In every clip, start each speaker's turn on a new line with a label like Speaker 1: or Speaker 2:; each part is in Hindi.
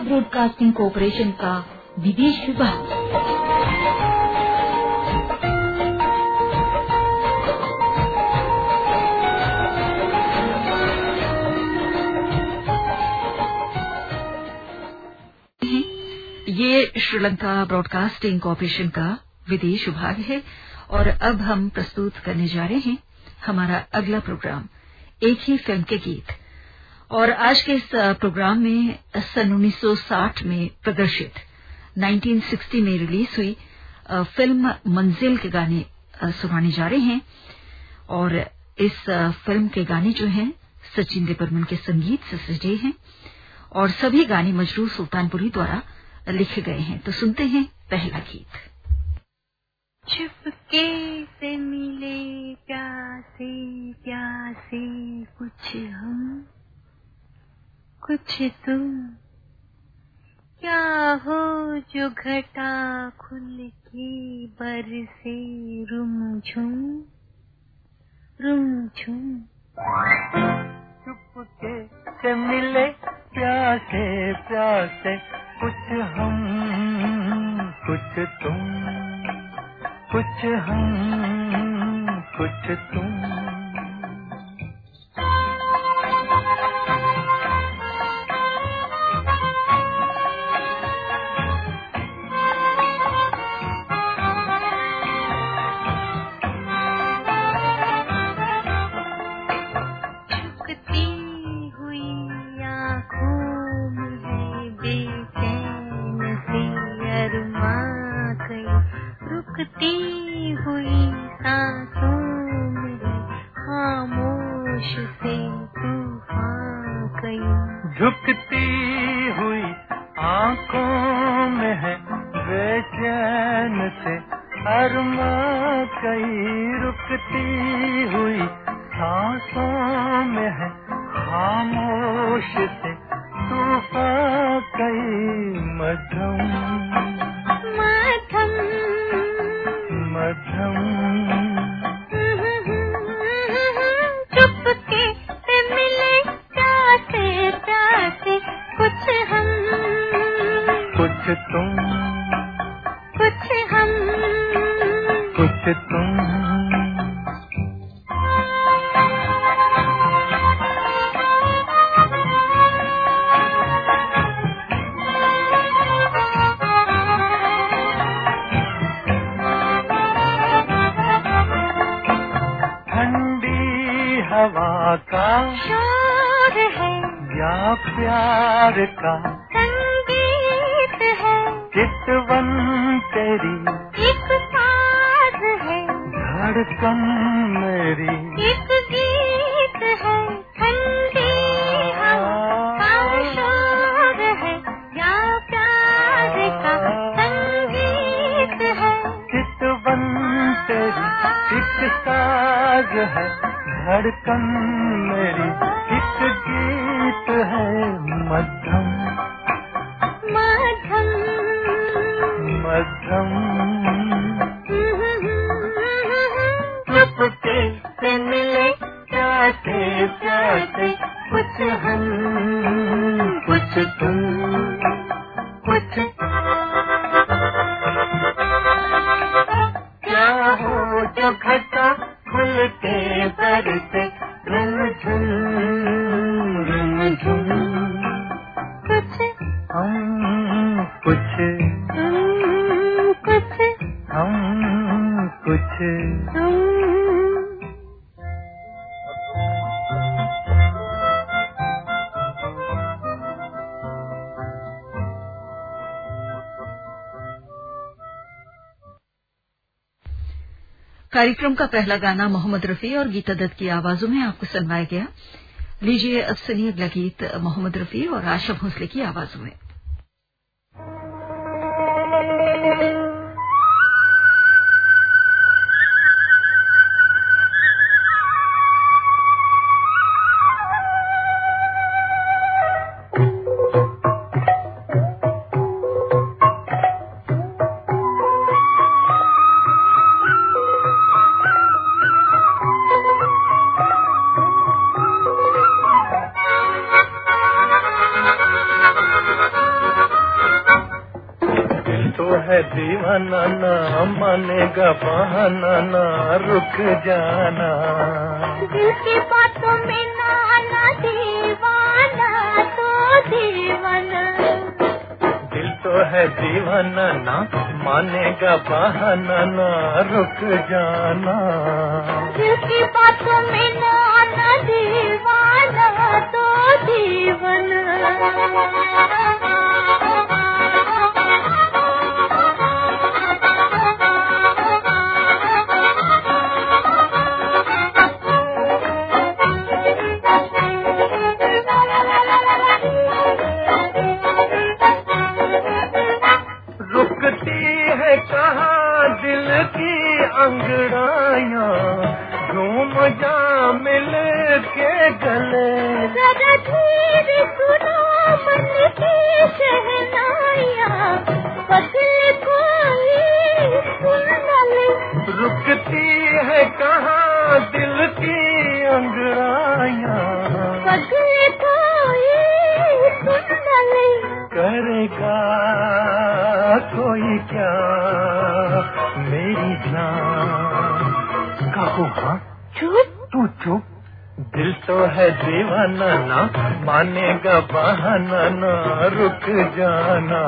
Speaker 1: ब्रॉडकास्टिंग कॉरपोरेशन का विदेश विभाग। ये श्रीलंका ब्रॉडकास्टिंग कॉरपोरेशन का विदेश विभाग है और अब हम प्रस्तुत करने जा रहे हैं हमारा अगला प्रोग्राम एक ही फ़िल्म के गीत। और आज के इस प्रोग्राम में सन 1960 में प्रदर्शित 1960 में रिलीज़ हुई फ़िल्म मंजिल के गाने सुनाने जा रहे हैं। और इस फ़िल्म के गाने जो हैं, सचिन देबर्मन के संगीत से सजे हैं और सभी गाने मजरूर सुल्तानपुरी द्वारा लिखे गए हैं। तो सुनते हैं पहला गीत।
Speaker 2: चुपके से मिले प्यासे प्यासे कुछ हम कुछ तुम क्या हो जो घटा खुल के बरसे रुम झुम रुम झुम।
Speaker 3: चुपके से मिले प्यासे प्यासे कुछ हम, कुछ तुम, कुछ हम, कुछ तुम।
Speaker 2: शोर है।
Speaker 3: या प्यार का
Speaker 2: संगीत है।
Speaker 3: चितवन तेरी
Speaker 2: एक साज है।
Speaker 3: धड़कन मेरी।
Speaker 2: से मिले
Speaker 1: कार्यक्रम का पहला गाना मोहम्मद रफी और गीता दत्त की आवाजों में आपको सुनवाया गया। लीजिए अब सुनिए अगला गीत मोहम्मद रफी और आशा भोसले की आवाजों में।
Speaker 3: रुक जाना।
Speaker 2: किसी बात में ना दीवाना तो
Speaker 3: जीवन बहनना मानेगा बहाना ना रुक जाना।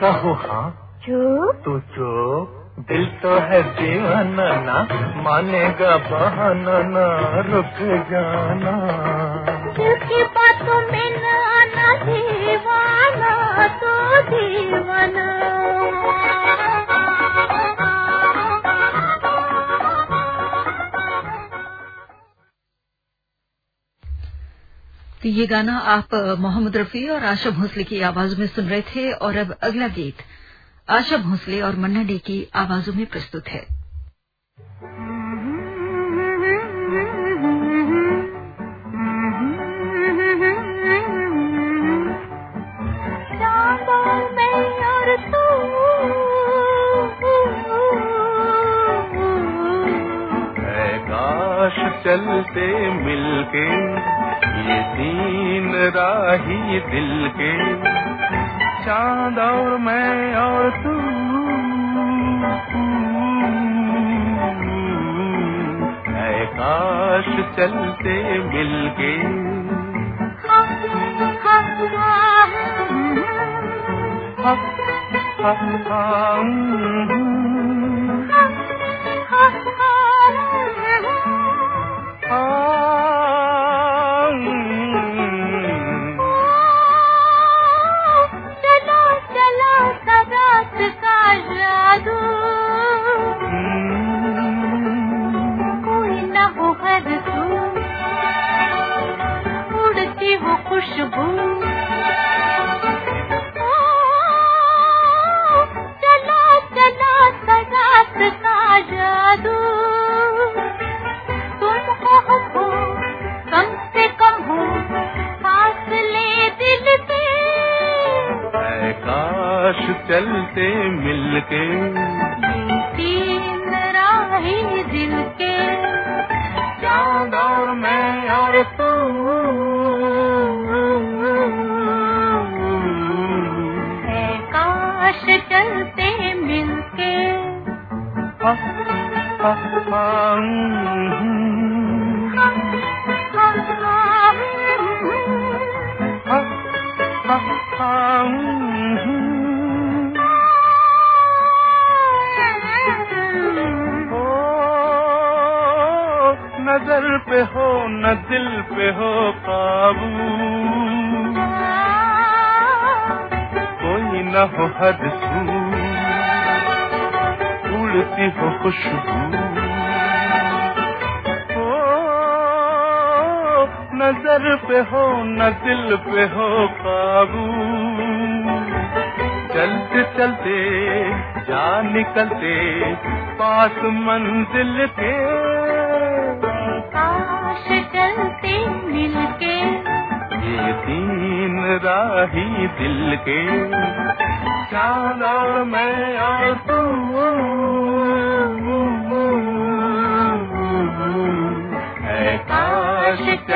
Speaker 3: कहो हाँ
Speaker 2: चुप।
Speaker 3: तू चुप। दिल तो है जीवन ना मानेगा बहन ना रुक जाना।
Speaker 1: ये गाना आप मोहम्मद रफी और आशा भोसले की आवाज़ में सुन रहे थे और अब अगला गीत आशा भोसले और मन्ना डे की आवाजों में प्रस्तुत है।
Speaker 3: चलते मिलके ये दीन राही दिल के चाँद और मैं और तू काश चलते मिलके
Speaker 2: हम हम हम उड़ती हो
Speaker 4: खुशबू। ओ नज़र पे हो न दिल पे हो काबू। चलते चलते जा निकलते पास मंजिल के।
Speaker 2: काश चलते मिलके।
Speaker 4: ये तीन राही दिल के। और मैं और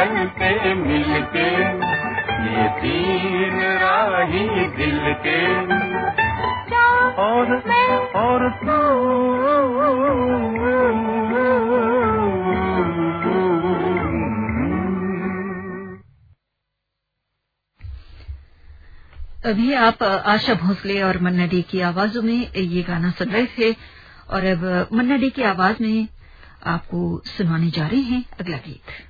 Speaker 4: काश चलते मिलके, ये तीन राही दिल के और और
Speaker 1: अभी आप आशा भोसले और मन्ना डे की आवाजों में ये गाना सुन रहे थे, और अब मन्ना डे की आवाज़ में आपको सुनाने जा रहे हैं अगला गीत।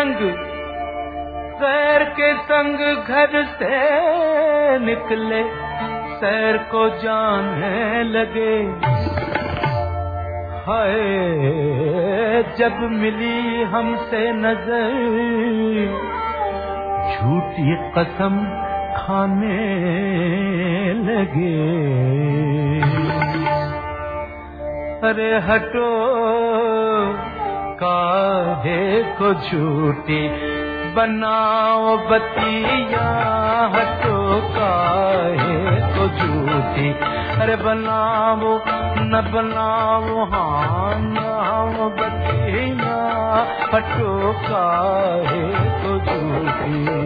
Speaker 4: संग गैर के संग घर से निकले, सैर को जाने लगे। हाय, जब मिली हमसे नज़र, झूठी कसम खाने लगे। अरे हटो को झूठी। बनाओ बतिया हटो को झूठी। अरे बनाओ न बनाओ हाँ नाओ बतिया हटो काहे को झूठी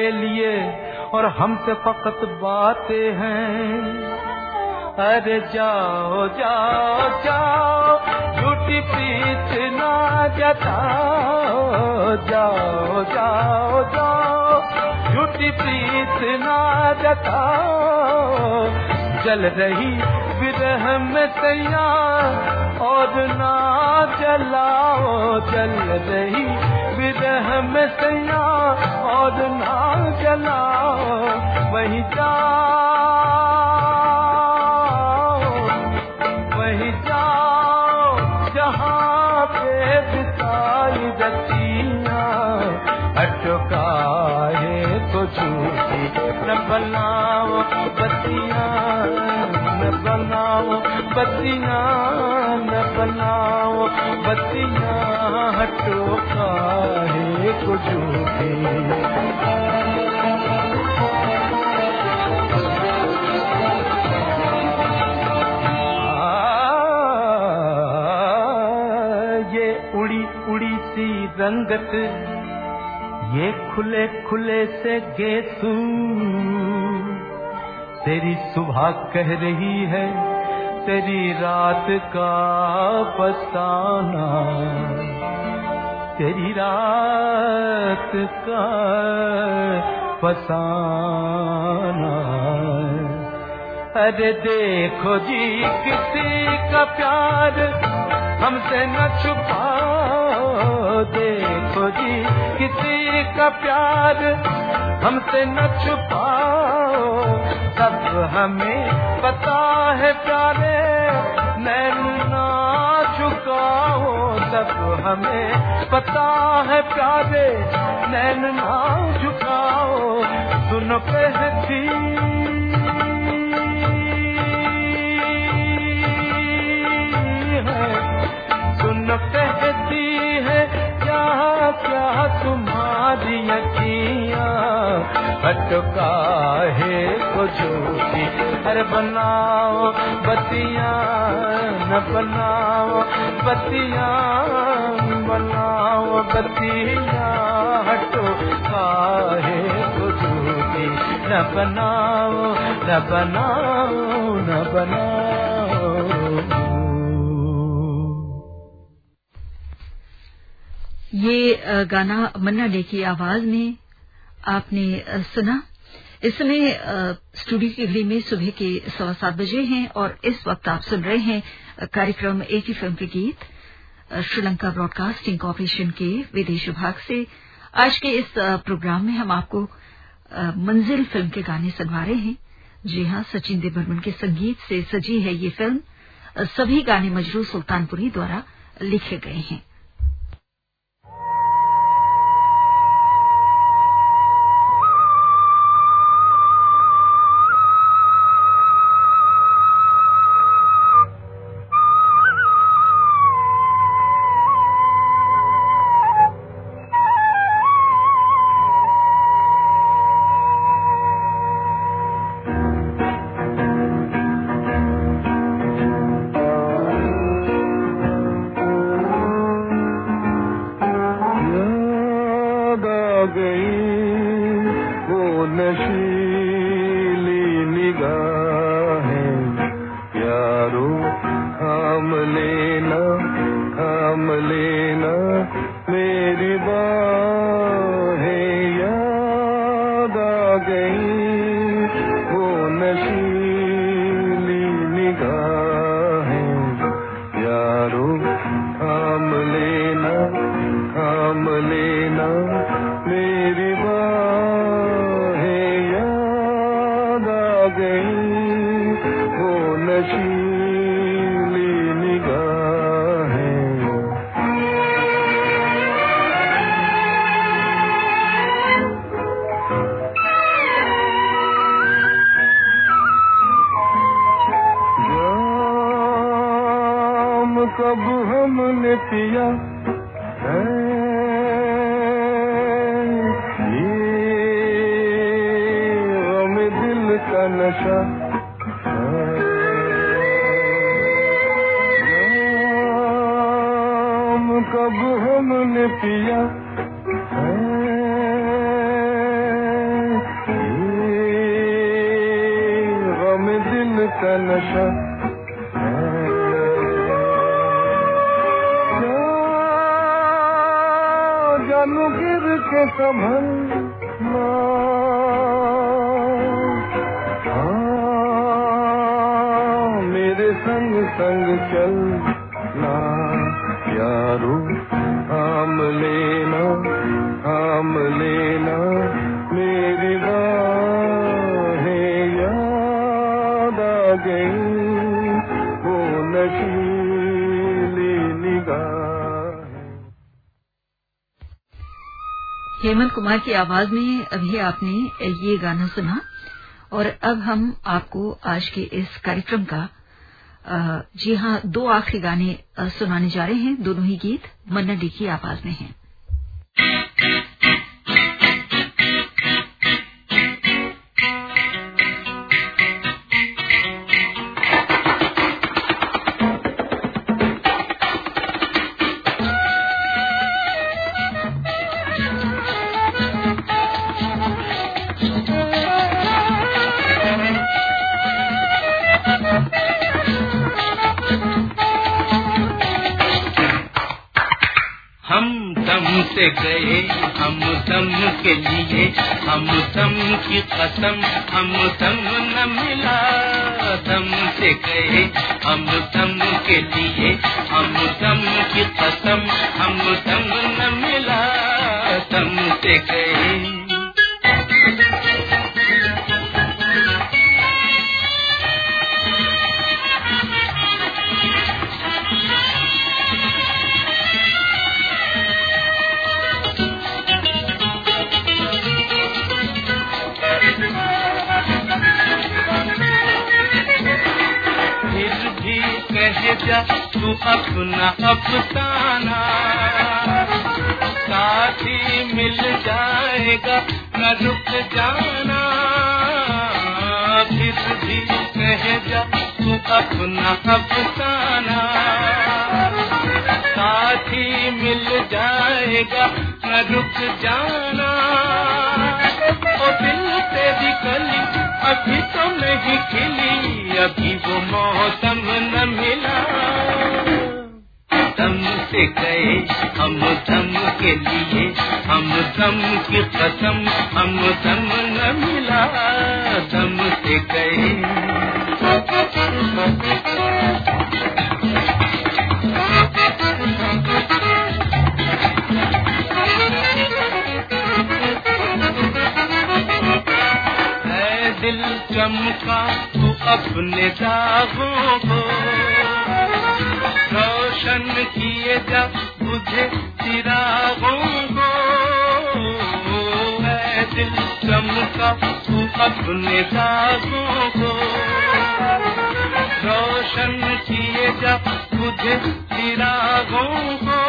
Speaker 4: उसके लिए और हमसे फकत बातें हैं। अरे जाओ जाओ जाओ, झूठी प्रीत ना जताओ। जाओ जाओ जाओ, झूठी प्रीत ना जताओ। जल रही विरह में सैया और ना जलाओ। जल रही विरह में सैया और ना जलाओ, वही जाओ वही जाओ, जहाँ पे बिताई रतिया अटकाए तो झूठी न बनाओ बतिया न बनाओ बतिया न बनाओ बतिया हटो को ये उड़ी उड़ी सी रंगत, ये खुले खुले से गेसू। तेरी सुबह कह रही है, तेरी रात का फसाना तेरी रात का फसाना अरे देखो जी, किसी का प्यार हमसे न छुपाओ। देखो जी, किसी का प्यार हमसे न छुपाओ। सब हमें पता है प्यारे, नैन झुकाओ सब हमें पता है प्यारे, नैन ना झुकाओ, सुन कहती है सुन कहती है, क्या क्या तुम्हारी अखियाँ भटका है को झूठी। अरे बनाओ बतिया बनाओ बतिया बनाओ बतिया, हटो काहे को न बनाओ न बनाओ न बनाओ।
Speaker 5: ये गाना मन्ना डे की आवाज़ में आपने सुना? इस समय स्टूडियो की घड़ी में सुबह के सवा सात बजे हैं और इस वक्त आप सुन रहे हैं कार्यक्रम एक ही फ़िल्म के गीत श्रीलंका ब्रॉडकास्टिंग कॉरपोरेशन के विदेश विभाग से। आज के इस प्रोग्राम में हम आपको मंजिल फ़िल्म के गाने सुनवा रहे हैं। जी हाँ, सचिन देव के संगीत से सजी है ये फ़िल्म। सभी गाने मजरू सुल्तानपुरी द्वारा लिखे गए हैं।
Speaker 4: पिया दिल का नशा जानू गिर के संभलना हाँ, मेरे संग संग चलना
Speaker 5: हेमंत कुमार की आवाज़ में अभी आपने ये गाना सुना और अब हम आपको आज के इस कार्यक्रम का जी हाँ दो आखिरी गाने सुनाने जा रहे हैं। दोनों ही गीत मन्ना डी की आवाज़ में हैं।
Speaker 6: से गए हम दम के लिए, हम दम की कसम, हम दम न मिला। दम से गए हम दम के लिए, हम दम की कसम, हम दम न मिला। दम से गए
Speaker 4: तू अपना अफसाना साथी मिल जाएगा न रुक जाना। फिर भी कह जा, तू अपना अफसाना साथी मिल जाएगा न रुक जाना। ओ दिल तेरी गली अभी तो नहीं खिली, अभी वो मौसम से गए हम धम के लिए, हम धम की कसम, हम धम न मिला, धम से गए। दिल चमका तू अपने दागों को रोशन किए जा, मुझे चिरागों को। है दिल चमका तू अपने दागों को। रोशन किए जा, मुझे चिरागों को।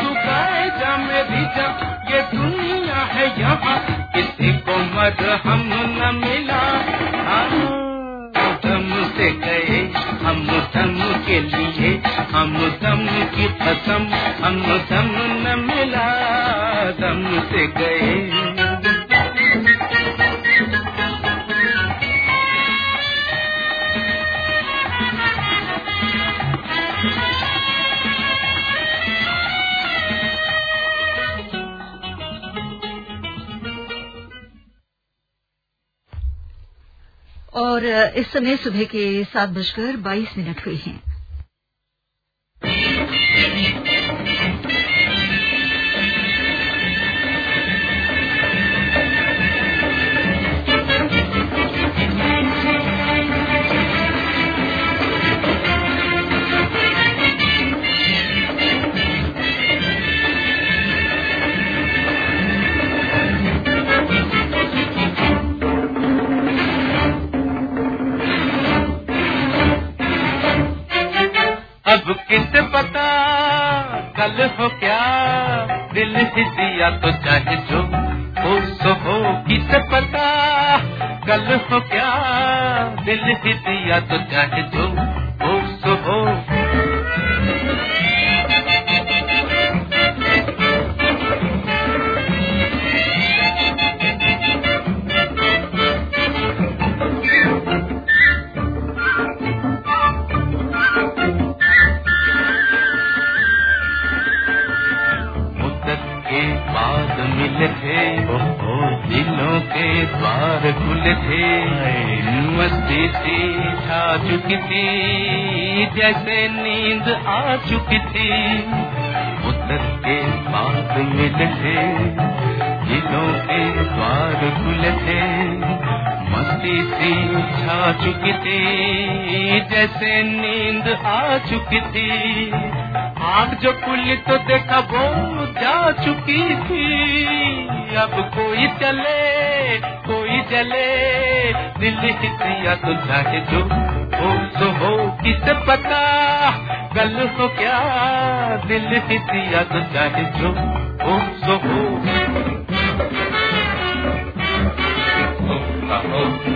Speaker 4: तू गाए मेरी जा ये दुनिया है यहाँ, किसी को मरहम न मिला। के लिए हम दम की कसम, हम दम न मिला, दम से गए।
Speaker 1: और, इस समय सुबह के सात बजकर बाईस मिनट हुए हैं।
Speaker 4: दिया तो चाहे जो हो, सो हो किसे पता कल हो क्या, दिल ही दिया तो चाहे जो हो, सो हो। छा चुकी थी जैसे नींद आ चुकी थी मुद्दत के बाद मिले थे दिलों के द्वार खुले थे मस्ती सी छा चुकी थी जैसे नींद आ चुकी थी आग जो खुली तो देखा वो जा चुकी थी। अब कोई चले कोई जले, दिल हितिया दिया के जो हो सो हो, किस पता? गल हो क्या? दिल हितिया दिया के जो हो। सो हो। आखिर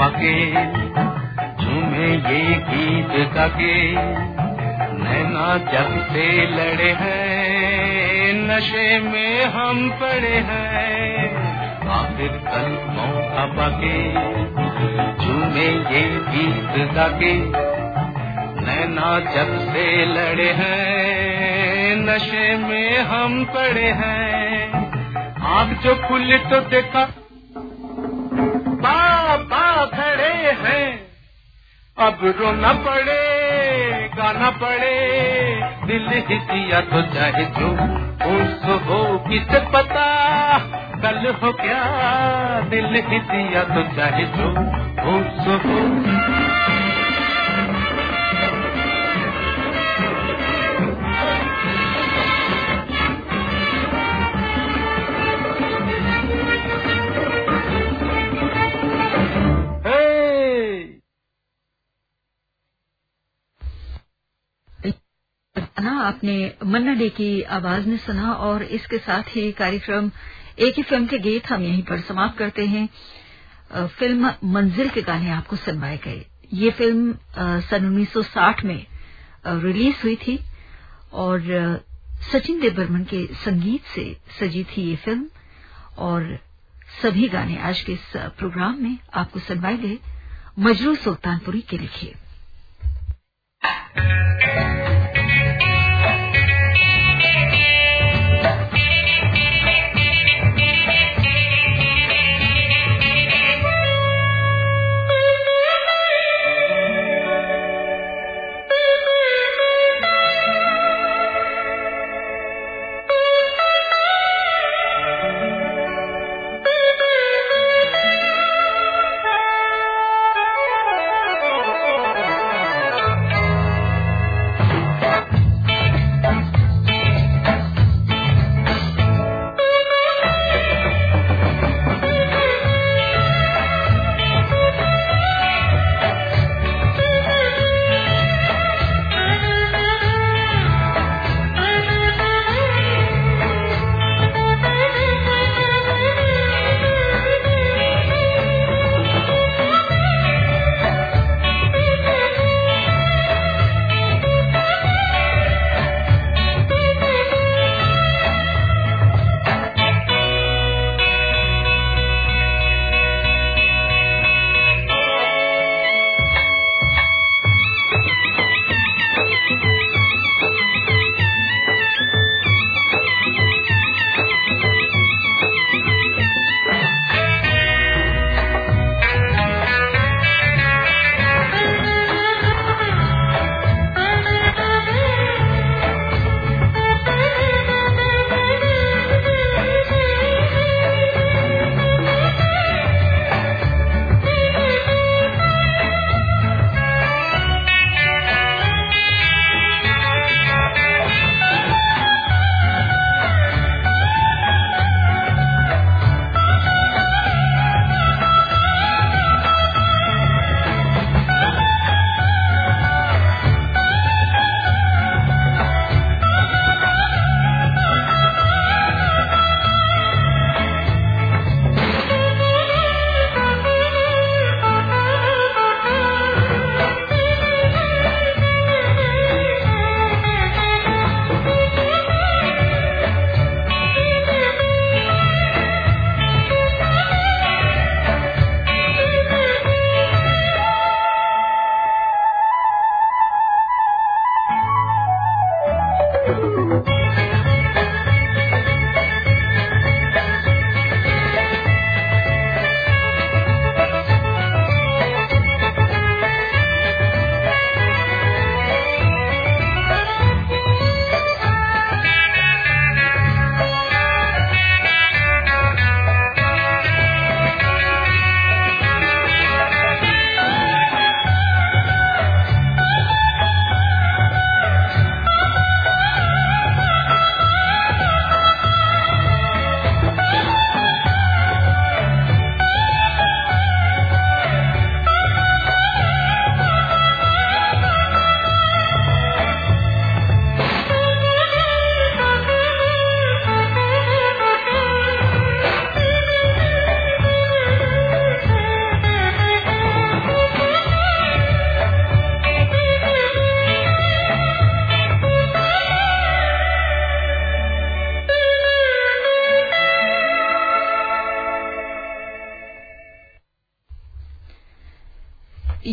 Speaker 4: पाके झूमे ये गीत गाके। नैना जब से लड़े हैं, नशे में हम पड़े हैं। आखिर कल मौका पके, झूमे ये गीत गाके। नैना जब से लड़े हैं, नशे में हम पड़े हैं। आग जो खुली तो देखा अब रोना पड़े, गाना पड़े। दिल ही दिया तो चाहे जो हो सो हो, किसे पता? कल हो क्या? दिल ही दिया तो चाहे जो हो सो हो।
Speaker 1: ना आपने मन्ना डे की आवाज़ में सुना और इसके साथ ही कार्यक्रम, एक ही फ़िल्म के गीत हम यहीं पर समाप्त करते हैं। फ़िल्म मंजिल के गाने आपको सुनवाए गए। ये फ़िल्म सन 1960 में रिलीज़ हुई थी और सचिन देव बर्मन के संगीत से सजी थी ये फ़िल्म और सभी गाने आज के इस प्रोग्राम में आपको सुनवाए गए। मजरू सुल्तानपुरी के लिखे।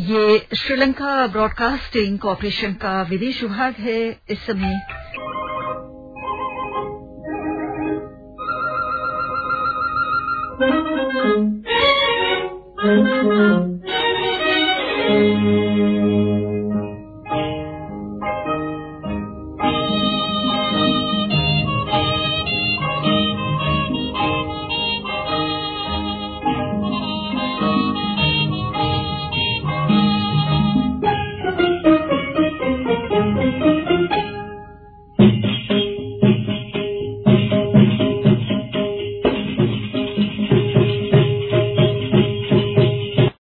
Speaker 1: ये श्रीलंका ब्रॉडकास्टिंग कॉरपोरेशन का विदेश विभाग है। इस समय